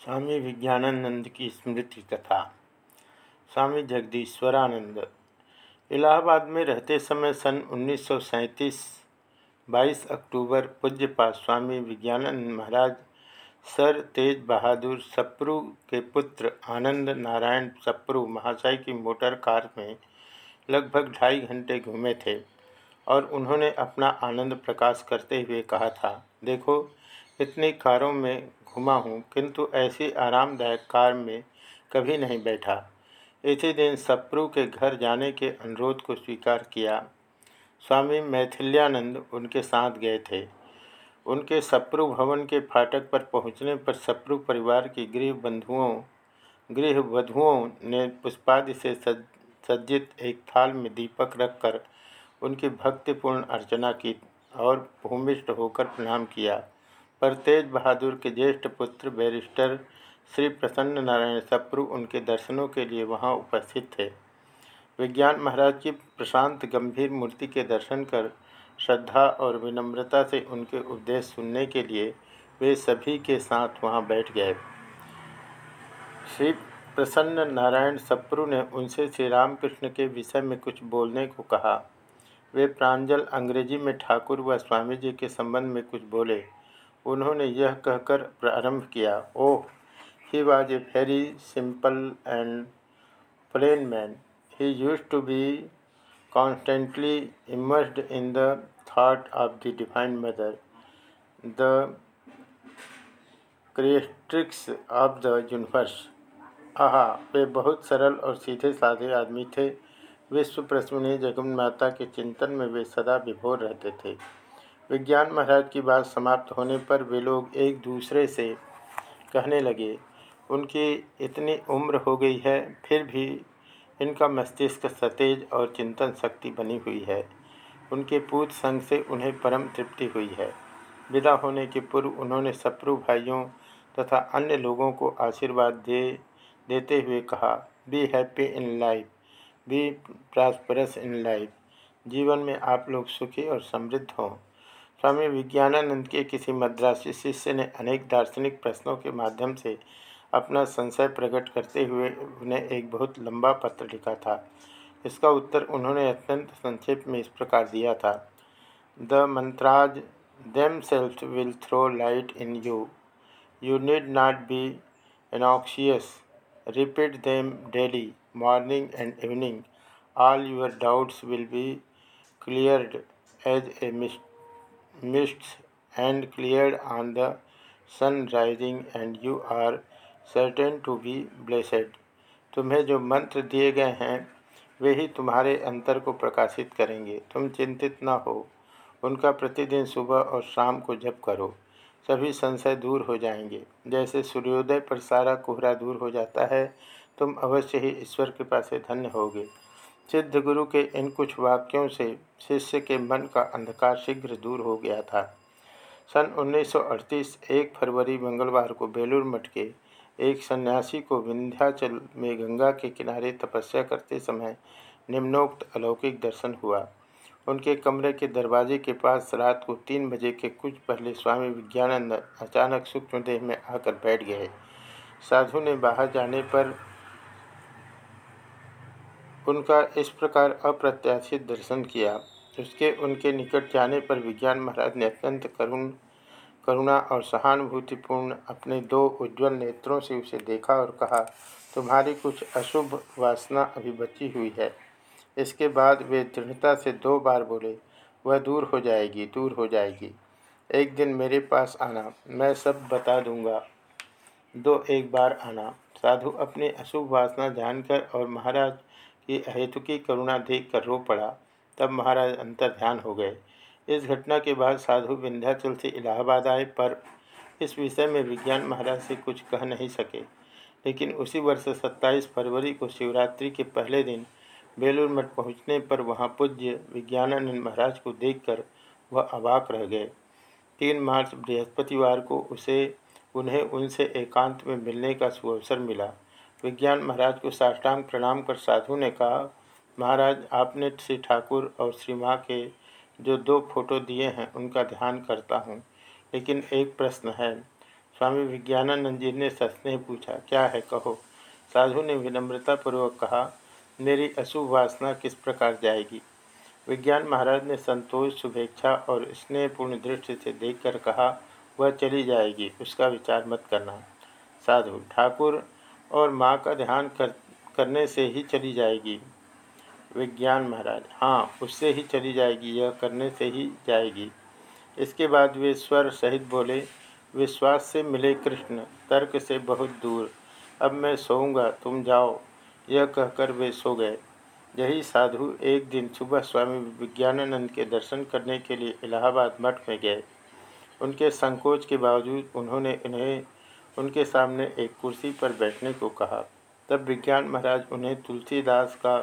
स्वामी विज्ञानानंद की स्मृति कथा स्वामी जगदीश्वरानंद। इलाहाबाद में रहते समय सन 1937 22 अक्टूबर पूज्यपात स्वामी विज्ञानंद महाराज, सर तेज बहादुर सप्रू के पुत्र आनंद नारायण सप्रू महाशय की मोटर कार में लगभग ढाई घंटे घूमे थे और उन्होंने अपना आनंद प्रकाश करते हुए कहा था, देखो, इतनी कारों में घुमा हूँ, किंतु ऐसी आरामदायक कार में कभी नहीं बैठा। इसी दिन सप्रू के घर जाने के अनुरोध को स्वीकार किया। स्वामी मैथिल्यानंद उनके साथ गए थे। उनके सप्रू भवन के फाटक पर पहुँचने पर सप्रू परिवार की गृह बंधुओं, गृह वधुओं ने पुष्पादि से सज्जित एक थाल में दीपक रखकर उनकी भक्तिपूर्ण अर्चना की और भूमिष्ठ होकर प्रणाम किया। पर तेज बहादुर के ज्येष्ठ पुत्र बैरिस्टर श्री प्रसन्न नारायण सप्रू उनके दर्शनों के लिए वहाँ उपस्थित थे। विज्ञान महाराज की प्रशांत गंभीर मूर्ति के दर्शन कर, श्रद्धा और विनम्रता से उनके उपदेश सुनने के लिए वे सभी के साथ वहाँ बैठ गए। श्री प्रसन्न नारायण सप्रू ने उनसे श्री रामकृष्ण के विषय में कुछ बोलने को कहा। वे प्रांजल अंग्रेज़ी में ठाकुर व स्वामी जी के संबंध में कुछ बोले। उन्होंने यह कहकर प्रारंभ किया, ओह he was a very simple and plain man he used to be constantly immersed in the thought of the divine mother the creatrix of the universe आहा, वे बहुत सरल और सीधे साधे आदमी थे। विश्व प्रश्न जगन माता के चिंतन में वे सदा विभोर रहते थे। विज्ञान महाराज की बात समाप्त होने पर वे लोग एक दूसरे से कहने लगे, उनकी इतनी उम्र हो गई है, फिर भी इनका मस्तिष्क सतेज और चिंतन शक्ति बनी हुई है। उनके पूत संग से उन्हें परम तृप्ति हुई है। विदा होने के पूर्व उन्होंने सप्रू भाइयों तथा अन्य लोगों को आशीर्वाद दे, देते हुए कहा be happy in life be prosperous in life जीवन में आप लोग सुखी और समृद्ध हों। स्वामी विज्ञानानंद के किसी मद्रासी शिष्य ने अनेक दार्शनिक प्रश्नों के माध्यम से अपना संशय प्रकट करते हुए उन्हें एक बहुत लंबा पत्र लिखा था। इसका उत्तर उन्होंने अत्यंत संक्षेप में इस प्रकार दिया था। The mantras themselves will throw light in you you need not be anxious repeat them daily morning and evening all your doubts will be cleared as a mist mists and cleared on the sun rising and you are certain to be blessed. तुम्हें जो मंत्र दिए गए हैं, वे ही तुम्हारे अंतर को प्रकाशित करेंगे। तुम चिंतित न हो। उनका प्रतिदिन सुबह और शाम को जप करो। सभी संशय दूर हो जाएँगे। जैसे सूर्योदय पर सारा कोहरा दूर हो जाता है, तुम अवश्य ही ईश्वर के पास धन्य होगे। सिद्ध गुरु के इन कुछ वाक्यों से शिष्य के मन का अंधकार शीघ्र दूर हो गया था। सन 1938 एक फरवरी, मंगलवार को बेलूर मठ के एक सन्यासी को विंध्याचल में गंगा के किनारे तपस्या करते समय निम्नोक्त अलौकिक दर्शन हुआ। उनके कमरे के दरवाजे के पास रात को तीन बजे के कुछ पहले स्वामी विज्ञानंद अचानक सूक्ष्मदेह में आकर बैठ गए। साधु ने बाहर जाने पर उनका इस प्रकार अप्रत्याशित दर्शन किया। उसके उनके निकट जाने पर विज्ञान महाराज ने अत्यंत करुण, करुणा और सहानुभूतिपूर्ण अपने दो उज्जवल नेत्रों से उसे देखा और कहा, तुम्हारी कुछ अशुभ वासना अभी बची हुई है। इसके बाद वे दृढ़ता से दो बार बोले, वह दूर हो जाएगी, दूर हो जाएगी। एक दिन मेरे पास आना, मैं सब बता दूँगा। दो एक बार आना। साधु अपनी अशुभ वासना जानकर और महाराज कि अहेतु की करुणा देख कर रो पड़ा, तब महाराज अंतर ध्यान हो गए। इस घटना के बाद साधु विंध्याचल से इलाहाबाद आए, पर इस विषय में विज्ञान महाराज से कुछ कह नहीं सके। लेकिन उसी वर्ष 27 फरवरी को शिवरात्रि के पहले दिन बेलूर मठ पहुँचने पर वहाँ पूज्य विज्ञानानंद महाराज को देखकर वह अबाक रह गए। तीन मार्च बृहस्पतिवार को उसे, उन्हें उनसे एकांत में मिलने का सुअवसर मिला। विज्ञान महाराज को साष्टांग प्रणाम कर साधु ने कहा, महाराज, आपने श्री ठाकुर और श्री माँ के जो दो फ़ोटो दिए हैं, उनका ध्यान करता हूँ। लेकिन एक प्रश्न है। स्वामी विज्ञानानंद जी ने सस्नेह पूछा, क्या है? कहो। साधु ने विनम्रतापूर्वक कहा, मेरी अशुभ वासना किस प्रकार जाएगी? विज्ञान महाराज ने संतोष, शुभेच्छा और स्नेहपूर्ण दृष्टि से देखकर कहा, वह चली जाएगी, उसका विचार मत करना। साधु, ठाकुर और माँ का ध्यान कर, करने से ही चली जाएगी। विज्ञान महाराज हाँ उससे ही चली जाएगी, यह करने से ही जाएगी। इसके बाद वे स्वर सहित बोले, विश्वास से मिले कृष्ण, तर्क से बहुत दूर। अब मैं सोऊँगा, तुम जाओ। यह कहकर वे सो गए। यही साधु एक दिन सुबह स्वामी विज्ञानानंद के दर्शन करने के लिए इलाहाबाद मठ में गए। उनके संकोच के बावजूद उन्होंने उन्हें उनके सामने एक कुर्सी पर बैठने को कहा। तब विज्ञान महाराज उन्हें तुलसीदास का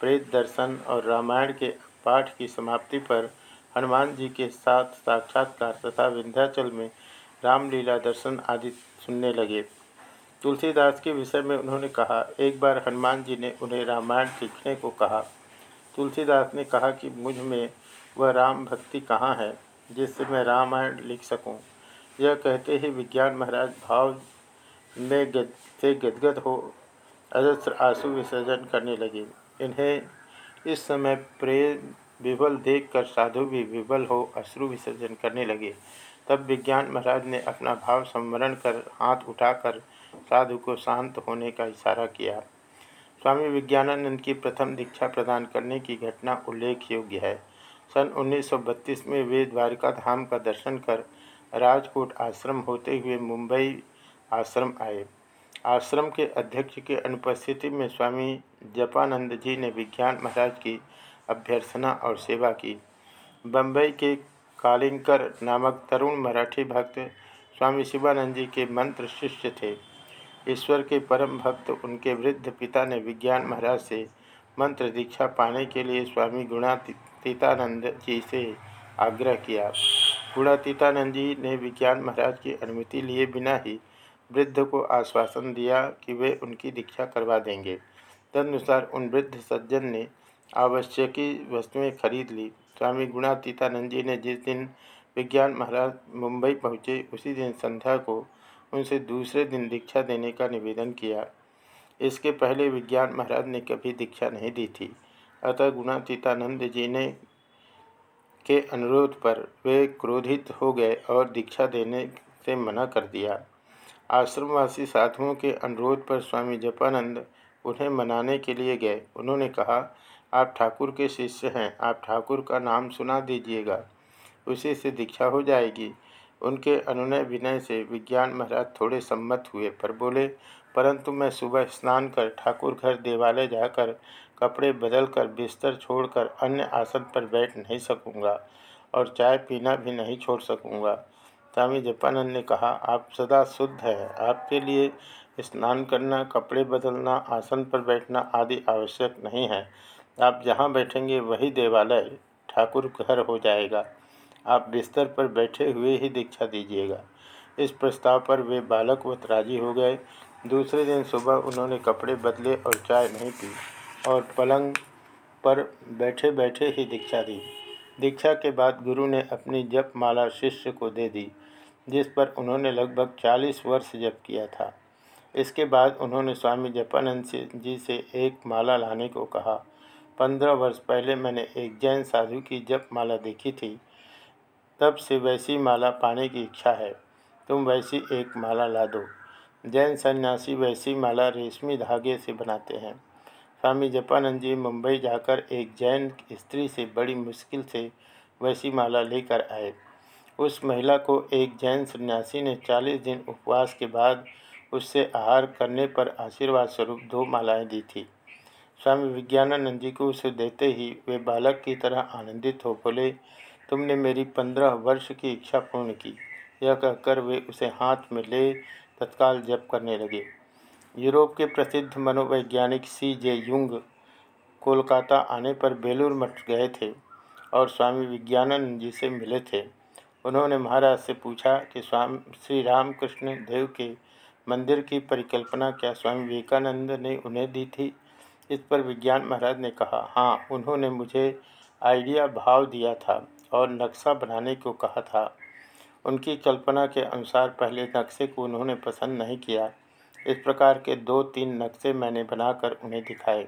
प्रेत दर्शन और रामायण के पाठ की समाप्ति पर हनुमान जी के साथ साक्षात्कार तथा विंध्याचल में रामलीला दर्शन आदि सुनने लगे। तुलसीदास के विषय में उन्होंने कहा, एक बार हनुमान जी ने उन्हें रामायण सीखने को कहा। तुलसीदास ने कहा कि मुझमें वह राम भक्ति कहाँ है जिससे मैं रामायण लिख सकूँ। यह कहते ही विज्ञान महाराज भाव में गद, से गदगद हो अजस्त्र आँसू विसर्जन करने लगे। इन्हें इस समय प्रेम विवल देखकर साधु भी विवल हो, अश्रु विसर्जन करने लगे। तब विज्ञान महाराज ने अपना भाव संवरण कर हाथ उठाकर साधु को शांत होने का इशारा किया। स्वामी विज्ञानानंद की प्रथम दीक्षा प्रदान करने की घटना उल्लेख योग्य है। सन 1932 में वे द्वारिका धाम का दर्शन कर राजकोट आश्रम होते हुए मुंबई आश्रम आए। आश्रम के अध्यक्ष के अनुपस्थिति में स्वामी जपानंद जी ने विज्ञान महाराज की अभ्यर्थना और सेवा की। बम्बई के कालिंकर नामक तरुण मराठी भक्त स्वामी शिवानंद जी के मंत्र शिष्य थे। ईश्वर के परम भक्त उनके वृद्ध पिता ने विज्ञान महाराज से मंत्र दीक्षा पाने के लिए स्वामी गुणातीतानंद जी से आग्रह किया। गुणातीतानंद जी ने विज्ञान महाराज की अनुमति लिए बिना ही वृद्ध को आश्वासन दिया कि वे उनकी दीक्षा करवा देंगे। तदनुसार उन वृद्ध सज्जन ने आवश्यकी वस्तुएँ खरीद ली। स्वामी गुणातीतानंद जी ने जिस दिन विज्ञान महाराज मुंबई पहुँचे, उसी दिन संध्या को उनसे दूसरे दिन दीक्षा देने का निवेदन किया। इसके पहले विज्ञान महाराज ने कभी दीक्षा नहीं दी थी। अतः गुणातीतानंद जी ने के अनुरोध पर वे क्रोधित हो गए और दीक्षा देने से मना कर दिया। आश्रमवासी साधुओं के अनुरोध पर स्वामी जपानंद उन्हें मनाने के लिए गए। उन्होंने कहा, आप ठाकुर के शिष्य हैं, आप ठाकुर का नाम सुना दीजिएगा। उसी से दीक्षा हो जाएगी। उनके अनुनय विनय से विज्ञान महाराज थोड़े सम्मत हुए, पर बोले, परंतु मैं सुबह स्नान कर ठाकुर घर देवालय जाकर कपड़े बदलकर बिस्तर छोड़कर अन्य आसन पर बैठ नहीं सकूँगा और चाय पीना भी नहीं छोड़ सकूँगा। स्वामी जपानंद ने कहा, आप सदा शुद्ध हैं। आपके लिए स्नान करना, कपड़े बदलना, आसन पर बैठना आदि आवश्यक नहीं है। आप जहाँ बैठेंगे, वही देवालय, ठाकुर घर हो जाएगा। आप बिस्तर पर बैठे हुए ही दीक्षा दीजिएगा। इस प्रस्ताव पर वे बालकवत राज़ी हो गए। दूसरे दिन सुबह उन्होंने कपड़े बदले और चाय नहीं पी। और पलंग पर बैठे बैठे ही दीक्षा दी। दीक्षा के बाद गुरु ने अपनी जप माला शिष्य को दे दी, जिस पर उन्होंने लगभग चालीस वर्ष जप किया था। इसके बाद उन्होंने स्वामी जपानंद जी से एक माला लाने को कहा। पंद्रह वर्ष पहले मैंने एक जैन साधु की जप माला देखी थी। तब से वैसी माला पाने की इच्छा है। तुम वैसी एक माला ला दो। जैन सन्यासी वैसी माला रेशमी धागे से बनाते हैं। स्वामी जपानंद जी मुंबई जाकर एक जैन स्त्री से बड़ी मुश्किल से वैसी माला लेकर आए। उस महिला को एक जैन सन्यासी ने चालीस दिन उपवास के बाद उससे आहार करने पर आशीर्वाद स्वरूप दो मालाएँ दी थी। स्वामी विज्ञानानंद जी को उसे देते ही वे बालक की तरह आनंदित हो बोले, तुमने मेरी पंद्रह वर्ष की इच्छा पूर्ण की। यह कहकर वे उसे हाथ में ले तत्काल जप करने लगे। यूरोप के प्रसिद्ध मनोवैज्ञानिक सी जे युंग कोलकाता आने पर बेलूर मठ गए थे और स्वामी विज्ञानंद जी से मिले थे। उन्होंने महाराज से पूछा कि स्वामी, श्री रामकृष्ण देव के मंदिर की परिकल्पना क्या स्वामी विवेकानंद ने उन्हें दी थी? इस पर विज्ञान महाराज ने कहा हाँ उन्होंने मुझे आइडिया भाव दिया था और नक्शा बनाने को कहा था। उनकी कल्पना के अनुसार पहले नक्शे को उन्होंने पसंद नहीं किया। इस प्रकार के दो तीन नक्शे मैंने बनाकर उन्हें दिखाए।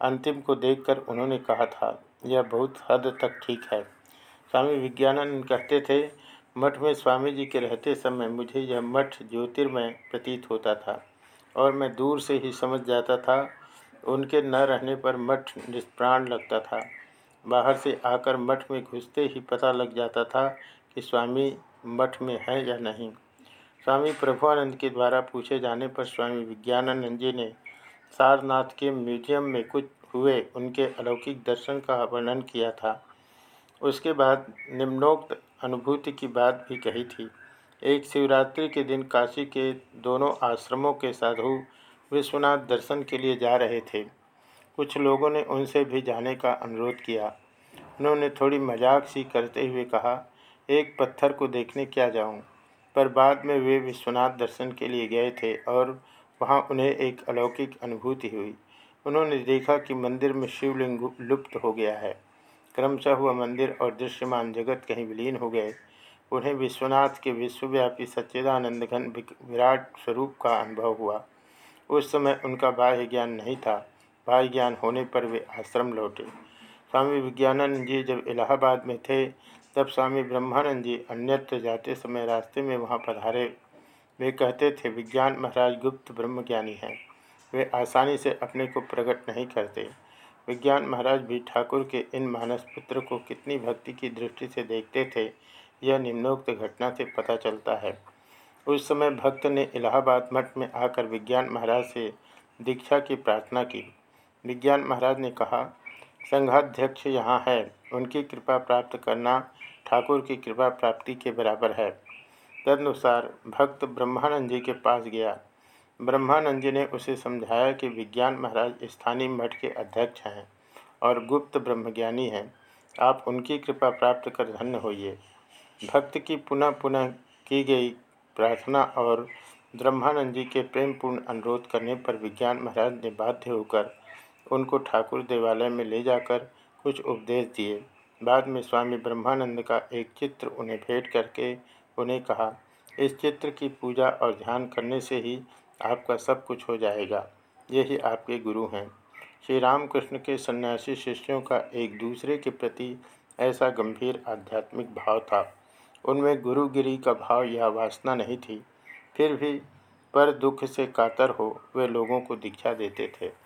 अंतिम को देखकर उन्होंने कहा था, यह बहुत हद तक ठीक है। स्वामी विज्ञानंद कहते थे, मठ में स्वामी जी के रहते समय मुझे यह मठ ज्योतिर्मय प्रतीत होता था और मैं दूर से ही समझ जाता था, उनके न रहने पर मठ निष्प्राण लगता था। बाहर से आकर मठ में घुसते ही पता लग जाता था कि स्वामी मठ में है या नहीं। स्वामी प्रभुआनंद के द्वारा पूछे जाने पर स्वामी विज्ञानानंद जी ने सारनाथ के म्यूज़ियम में कुछ हुए, उनके अलौकिक दर्शन का वर्णन किया था। उसके बाद निम्नोक्त अनुभूति की बात भी कही थी। एक शिवरात्रि के दिन काशी के दोनों आश्रमों के साधु विश्वनाथ दर्शन के लिए जा रहे थे। कुछ लोगों ने उनसे भी जाने का अनुरोध किया। उन्होंने थोड़ी मज़ाक सी करते हुए कहा, एक पत्थर को देखने क्या जाऊँ? पर बाद में वे विश्वनाथ दर्शन के लिए गए थे और वहाँ उन्हें एक अलौकिक अनुभूति हुई। उन्होंने देखा कि मंदिर में शिवलिंग लुप्त हो गया है। क्रमशः हुआ मंदिर और दृश्यमान जगत कहीं विलीन हो गए। उन्हें विश्वनाथ के विश्वव्यापी सच्चिदानंद घन विराट स्वरूप का अनुभव हुआ। उस समय उनका बाह्य ज्ञान नहीं था। बाह्य ज्ञान होने पर वे आश्रम लौटे। स्वामी विज्ञानंद जी जब इलाहाबाद में थे तब स्वामी ब्रह्मानंद जी अन्यत्र जाते समय रास्ते में वहाँ पधारे। वे कहते थे, विज्ञान महाराज गुप्त ब्रह्मज्ञानी हैं। वे आसानी से अपने को प्रकट नहीं करते। विज्ञान महाराज भी ठाकुर के इन मानस पुत्र को कितनी भक्ति की दृष्टि से देखते थे, यह निम्नोक्त घटना से पता चलता है। उस समय भक्त ने इलाहाबाद मठ में आकर विज्ञान महाराज से दीक्षा की प्रार्थना की। विज्ञान महाराज ने कहा संघाध्यक्ष यहाँ है। उनकी कृपा प्राप्त करना ठाकुर की कृपा प्राप्ति के बराबर है। तदनुसार भक्त ब्रह्मानंद जी के पास गया। ब्रह्मानंद जी ने उसे समझाया कि विज्ञान महाराज स्थानीय मठ के अध्यक्ष हैं और गुप्त ब्रह्मज्ञानी हैं। आप उनकी कृपा प्राप्त कर धन्य होइए। भक्त की पुनः पुनः की गई प्रार्थना और ब्रह्मानंद जी के प्रेमपूर्ण अनुरोध करने पर विज्ञान महाराज ने बाध्य होकर उनको ठाकुर देवालय में ले जाकर कुछ उपदेश दिए। बाद में स्वामी ब्रह्मानंद का एक चित्र उन्हें भेंट करके उन्हें कहा, इस चित्र की पूजा और ध्यान करने से ही आपका सब कुछ हो जाएगा। यही आपके गुरु हैं। श्री रामकृष्ण के सन्यासी शिष्यों का एक दूसरे के प्रति ऐसा गंभीर आध्यात्मिक भाव था। उनमें गुरुगिरी का भाव या वासना नहीं थी। फिर भी पर दुख से कातर हो वे लोगों को दीक्षा देते थे।